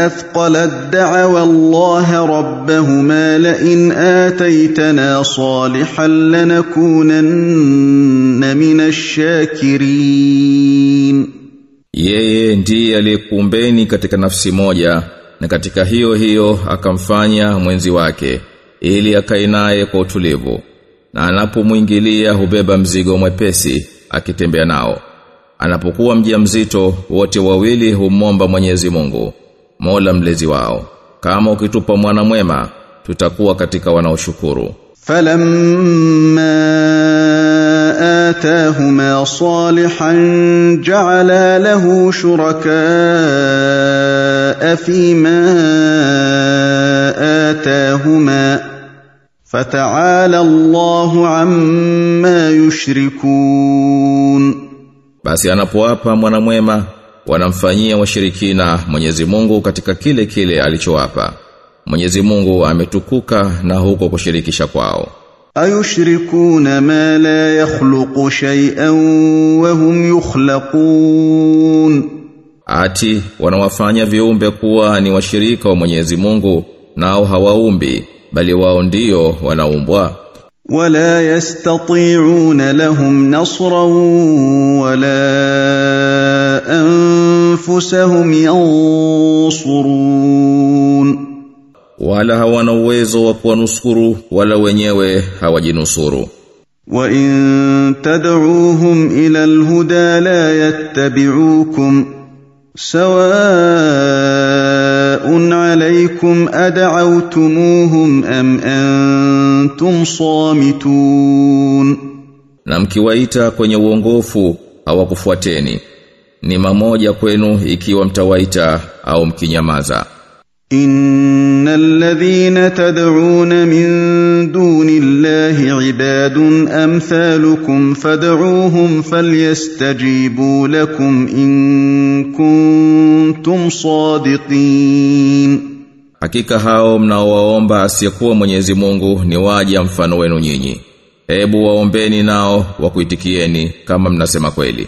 اثقلت دعوا الله ربهما لئن اتيتنا صالحا لنكونن من الشاكرين Yeye ndiye aliyekuumbeni katika nafsi moja na katika hiyo hiyo akamfanya mwenzi wake ili akae naye kwa utulivu na anapomwingilia hubeba mzigo mwepesi akitembea nao anapokuwa mjamzito wote wawili humomba Mwenyezi Mungu Mola mlezi wao. Kama ukitupa mwana mwema tutakuwa katika wanaoshukuru. Falamma atahuma salihan ja'ala lahu shuraka fima atahuma. Fata'ala Allah amma yushrikun. Basi anapoapa mwana mwema wanamfanyia washirikina Mwenyezi Mungu katika kile kile alichowapa. Mwenyezi Mungu ametukuka na huko kushirikisha kwao. Ayushrikuna ma la yakhluqu shay'an wa hum yukhlaqun. Ati wanawafanya viumbe kuwa ni washirika wa Mwenyezi Mungu nao hawaumbi bali wao ndio wanaumbwa. Wala yastati'una lahum nasran wala anfusahum yansurun. Wala hawana uwezo wa kuwanusuru wala wenyewe hawajinusuru. Wa in tad'uuhum ila alhuda la yattabi'ukum sawa'un 'alaykum ad'awtumuhum am antum samitun. Na mkiwaita kwenye uongofu hawakufuateni ni mamoja kwenu ikiwa mtawaita au mkinyamaza. Innal ladhina tad'una min dunillahi ibadun amsalukum fad'uuhum falyastajibu lakum in kuntum sadiqin. Hakika hao mnaowaomba asiyekuwa Mwenyezi Mungu ni waja mfano wenu nyinyi. Hebu waombeni nao wakuitikieni kama mnasema kweli.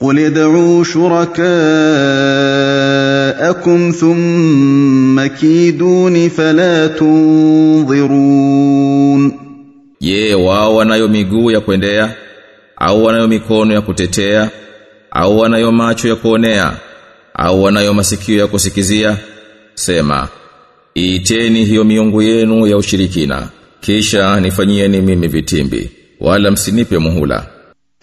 قل ادعوا شركاءكم ثم كيدون فلا تنظرون Je, wao wanayo miguu ya kuendea au wanayo mikono ya kutetea au wanayo macho ya kuonea au wanayo masikio ya kusikizia? Sema, iiteni hiyo miungu yenu ya ushirikina kisha nifanyieni mimi vitimbi wala msinipe muhula.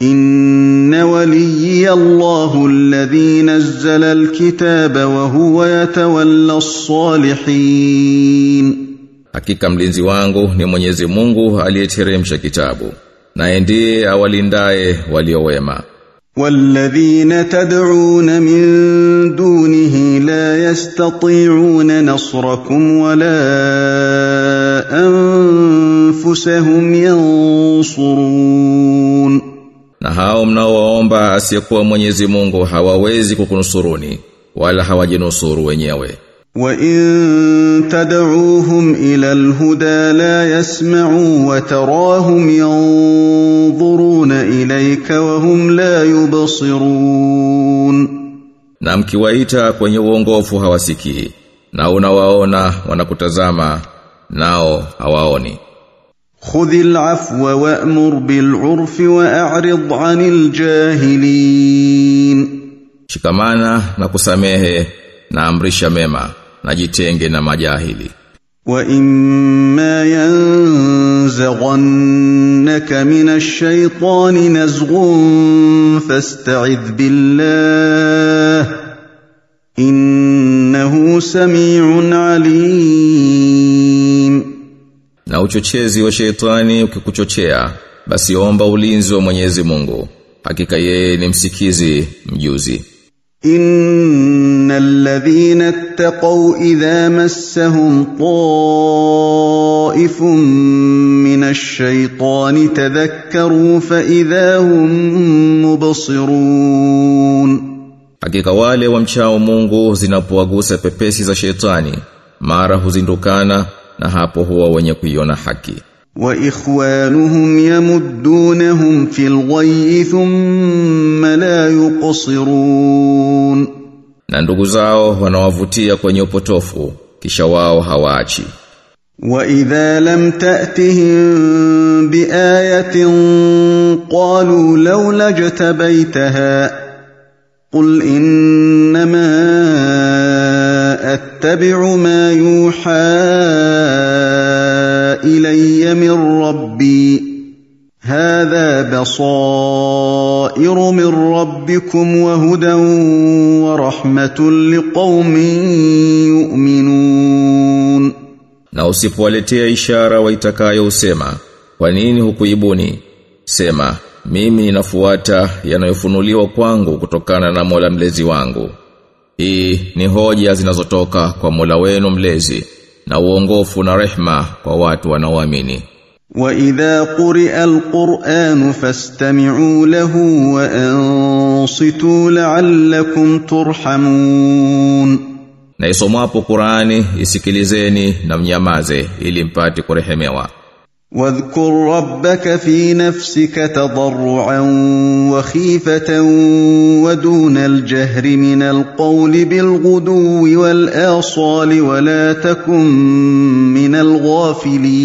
إن وليي الله الذي نزل الكتاب وهو يتولى الصالحين Hakika mlinzi wangu ni Mwenyezi Mungu aliyeteremsha kitabu na ndiye awalindaye waliowema. والذين تدعون من دونه لا يستطيعون نصركم ولا أنفسهم ينصرون na hao mnaoomba asiyekuwa Mwenyezi Mungu hawawezi kukunusuruni wala hawajinusuru wenyewe. Wa in tad'uuhum ila alhuda la yasma'u wa tarahum yanzuruna ilayka wa hum la yubsirun. Na mkiwaita kwenye uongofu hawasikii na unawaona wanakutazama nao hawaoni. خذ العفو وأمر بالعرف وأعرض عن الجاهلين Shikamana na kusamehe na amrisha mema na jitenge na majahili. وَإِمَّا يَنزَغَنَّكَ مِنَ الشَّيْطَانِ نَزْغٌ فَاسْتَعِذْ بِاللَّهِ ۖ إِنَّهُ سَمِيعٌ عَلِيمٌ na uchochezi wa sheitani ukikuchochea basi omba ulinzi wa Mwenyezi Mungu. Hakika yeye ni msikizi mjuzi. Innal ladhina ittaqaw idha massahum ta'ifun minash shaitani tadhakkaru fa idha hum mubsirun. Hakika wale wamchao Mungu zinapowagusa pepesi za shetani mara huzindukana na hapo huwa wenye kuiona haki. Wa ikhwanuhum yamuddunahum fil ghayyi thumma la yuqsirun. Na ndugu zao wanawavutia kwenye upotofu kisha wao hawaachi. Wa idha lam ta'tihim bi ayatin qalu lawla jatabaitaha qul innama أتبع ما يوحى إلي من ربي هذا بصائر من ربكم وهدى ورحمة لقوم يؤمنون na usipowaletea ishara waitakayo usema kwa nini hukuibuni sema mimi ninafuata yanayofunuliwa kwangu kutokana na Mola mlezi wangu Hii ni hoja zinazotoka kwa Mola wenu mlezi na uongofu na rehma kwa watu wanaoamini. Wa idha quri'a al-Qur'an fastami'u lahu wa ansitu la'allakum turhamun. Na isomwapo Qur'ani isikilizeni na mnyamaze ili mpate kurehemewa. واذكر ربك في نفسك تضرعا وخيفة ودون الجهر من القول بالغدو والآصال ولا تكن من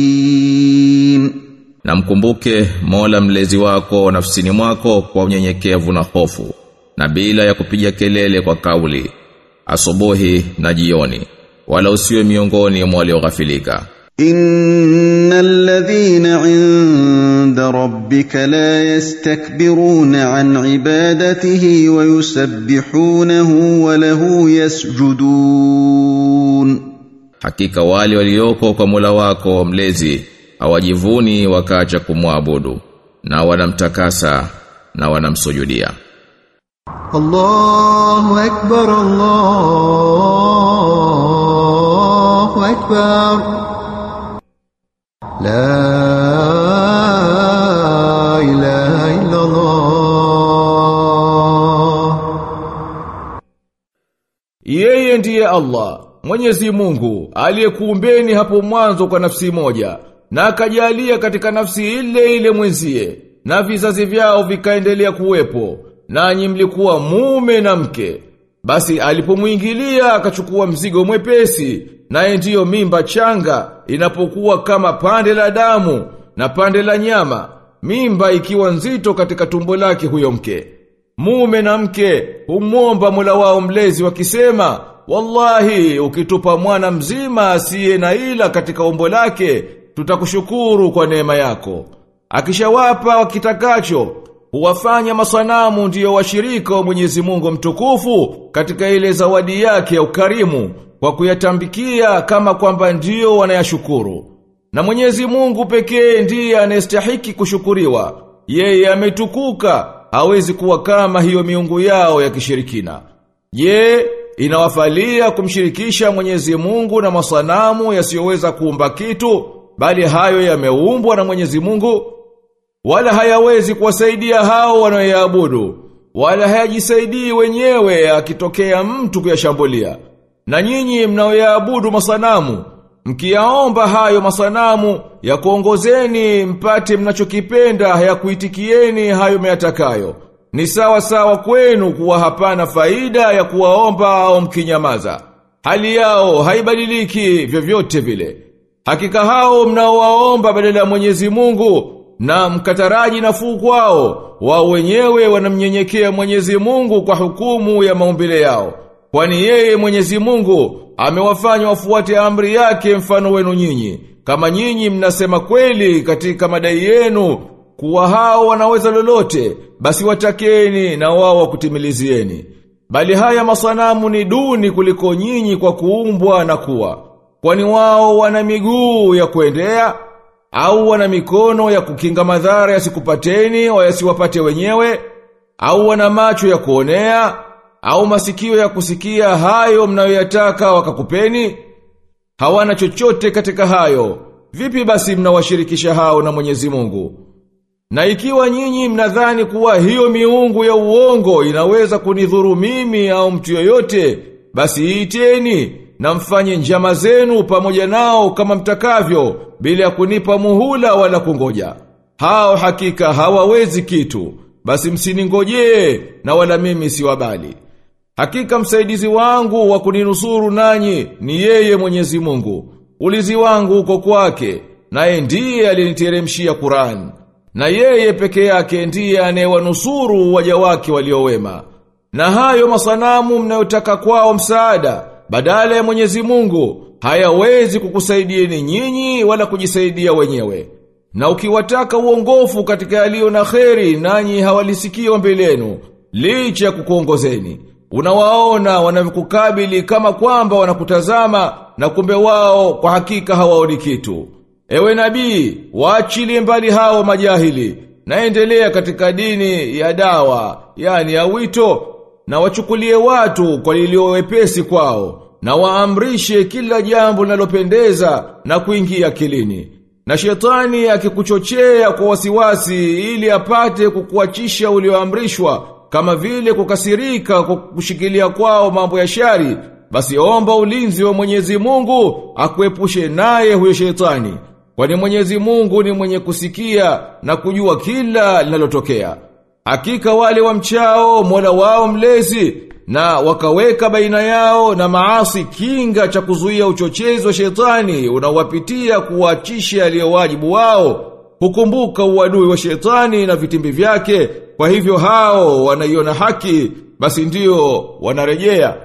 الغافلين na mkumbuke Mola mlezi wako nafsini mwako kwa unyenyekevu na hofu na bila ya kupiga kelele kwa kauli asubuhi na jioni wala usiwe miongoni mwa walioghafilika إن الذين عند ربك لا يستكبرون عن عبادته ويسبحونه وله يسجدون hakika wale walioko kwa Mola wako mlezi hawajivuni wakaacha kumwabudu na wanamtakasa na wanamsujudia الله أكبر الله أكبر la. Yeye ndiye Allah, Mwenyezi Mungu, aliyekuumbeni hapo mwanzo kwa nafsi moja, na akajalia katika nafsi ile ile mwenzie, na vizazi vyao vikaendelea kuwepo, nanyi mlikuwa mume na mke. Basi alipomwingilia akachukua mzigo mwepesi naye ndiyo mimba changa, inapokuwa kama pande la damu na pande la nyama, mimba ikiwa nzito katika tumbo lake huyo mke. Mume na mke humwomba mula wao mlezi wakisema, wallahi ukitupa mwana mzima asiye na ila katika umbo lake, tutakushukuru kwa neema yako. Akishawapa wakitakacho, huwafanya masanamu ndiyo washirika wa Mwenyezi Mungu mtukufu katika ile zawadi yake ya ukarimu kwa kuyatambikia kama kwamba ndiyo wanayashukuru. Na Mwenyezi Mungu pekee ndiye anayestahiki kushukuriwa. Yeye ametukuka, hawezi kuwa kama hiyo miungu yao ya kishirikina. Je, inawafalia kumshirikisha Mwenyezi Mungu na masanamu yasiyoweza kuumba kitu, bali hayo yameumbwa na Mwenyezi Mungu? Wala hayawezi kuwasaidia hao wanaoyaabudu, wala hayajisaidii wenyewe akitokea mtu kuyashambulia. Na nyinyi mnaoyaabudu masanamu, mkiyaomba hayo masanamu ya kuongozeni mpate mnachokipenda ya kuitikieni hayo meyatakayo. Ni sawa sawa kwenu kuwa hapana faida ya kuwaomba au mkinyamaza. Hali yao haibadiliki vyovyote vile. Hakika hao mnaowaomba badala ya Mwenyezi Mungu na mkataraji nafuu kwao, wao wenyewe wanamnyenyekea Mwenyezi Mungu kwa hukumu ya maumbile yao. Kwani yeye Mwenyezi Mungu amewafanya wafuate amri yake mfano wenu nyinyi. Kama nyinyi mnasema kweli katika madai yenu kuwa hao wanaweza lolote, basi watakeni na wao wakutimilizieni. Bali haya masanamu ni duni kuliko nyinyi kwa kuumbwa na kuwa. Kwani wao wana miguu ya kuendea au wana mikono ya kukinga madhara yasikupateni au yasiwapate wenyewe au wana macho ya kuonea au masikio ya kusikia hayo mnayoyataka wakakupeni hawana chochote katika hayo vipi basi mnawashirikisha hao na Mwenyezi Mungu na ikiwa nyinyi mnadhani kuwa hiyo miungu ya uongo inaweza kunidhuru mimi au mtu yoyote, basi iteni na mfanye njama zenu pamoja nao kama mtakavyo bila ya kunipa muhula wala kungoja. Hao hakika hawawezi kitu, basi msiningojee na wala mimi siwabali. Hakika msaidizi wangu wa kuninusuru nanyi ni yeye Mwenyezi Mungu. Ulizi wangu uko kwake, naye ndiye aliniteremshia Qur'an. Na yeye peke yake ndiye anayewanusuru waja wake waliowema. Na hayo masanamu mnayotaka kwao msaada badala ya Mwenyezi Mungu hayawezi kukusaidieni nyinyi wala kujisaidia wenyewe. Na ukiwataka uongofu katika yaliyo na kheri nanyi hawalisikii ombi lenu licha ya kukuongozeni. Unawaona wanavikukabili kama kwamba wanakutazama na kumbe wao kwa hakika hawaoni kitu. Ewe nabii, waachilie mbali hao majahili, naendelea katika dini ya dawa, yani ya wito, na wachukulie watu kwa lilio wepesi kwao, na waamrishe kila jambo linalopendeza na kuingia kilini. Na shetani akikuchochea kwa wasiwasi ili apate kukuachisha ulioamrishwa, kama vile kukasirika kwa kushikilia kwao mambo ya shari, basi omba ulinzi wa Mwenyezi Mungu akuepushe naye huyo shetani. Kwani Mwenyezi Mungu ni mwenye kusikia na kujua kila linalotokea. Hakika wale wamchao Mola wao mlezi na wakaweka baina yao na maasi kinga cha kuzuia uchochezi wa shetani unawapitia kuwaachisha aliyo wajibu wao. Hukumbuka uadui wa shetani na vitimbi vyake, kwa hivyo hao wanaiona haki, basi ndio wanarejea.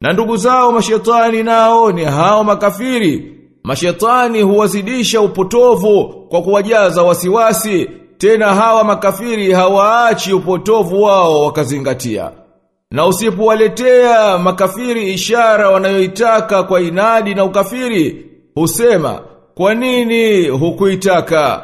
Na ndugu zao mashetani nao ni hao makafiri. Mashetani huwazidisha upotovu kwa kuwajaza wasiwasi, tena hawa makafiri hawaachi upotovu wao wakazingatia. Na usipowaletea makafiri ishara wanayoitaka kwa inadi na ukafiri, husema, kwa nini hukuitaka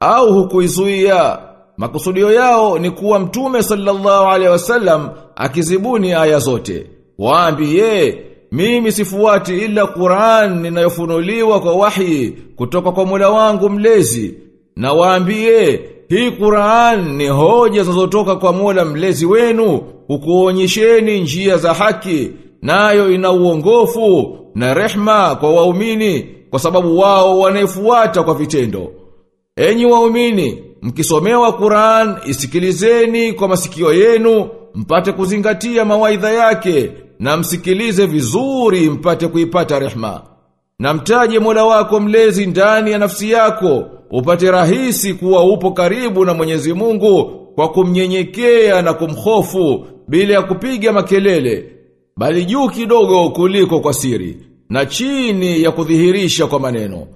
au hukuizuia? Makusudio yao ni kuwa mtume sallallahu alaihi wasallam akizibuni aya zote. Waambie, mimi sifuati ila Qur'an ninayofunuliwa kwa wahi kutoka kwa Mola wangu mlezi. Na waambie, hii Qur'an ni hoja zinazotoka kwa Mola mlezi wenu, ukuonyesheni njia za haki, nayo ina uongofu na rehma kwa waumini kwa sababu wao wanaifuata kwa vitendo. Enyi waumini, mkisomewa Qur'an isikilizeni kwa masikio yenu, mpate kuzingatia mawaidha yake na msikilize vizuri mpate kuipata rehma. Na mtaje Mola wako mlezi ndani ya nafsi yako, upate rahisi kuwa upo karibu na Mwenyezi Mungu kwa kumnyenyekea na kumhofu bila ya kupiga makelele, bali juu kidogo kuliko kwa siri na chini ya kudhihirisha kwa maneno.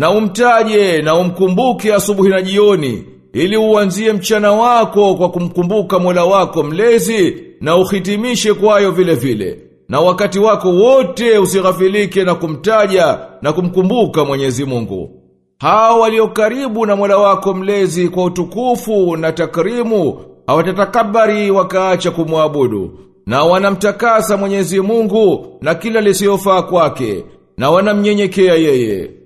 Na umtaje na umkumbuke asubuhi na jioni ili uanzie mchana wako kwa kumkumbuka Mola wako mlezi na uhitimishe kwayo vile vile. Na wakati wako wote usighafilike na kumtaja na kumkumbuka Mwenyezi Mungu. Hao walio karibu na Mola wako mlezi kwa utukufu na takrimu hawatatakabari wakaacha kumwabudu na wanamtakasa Mwenyezi Mungu na kila lisiyofaa kwake na wanamnyenyekea yeye.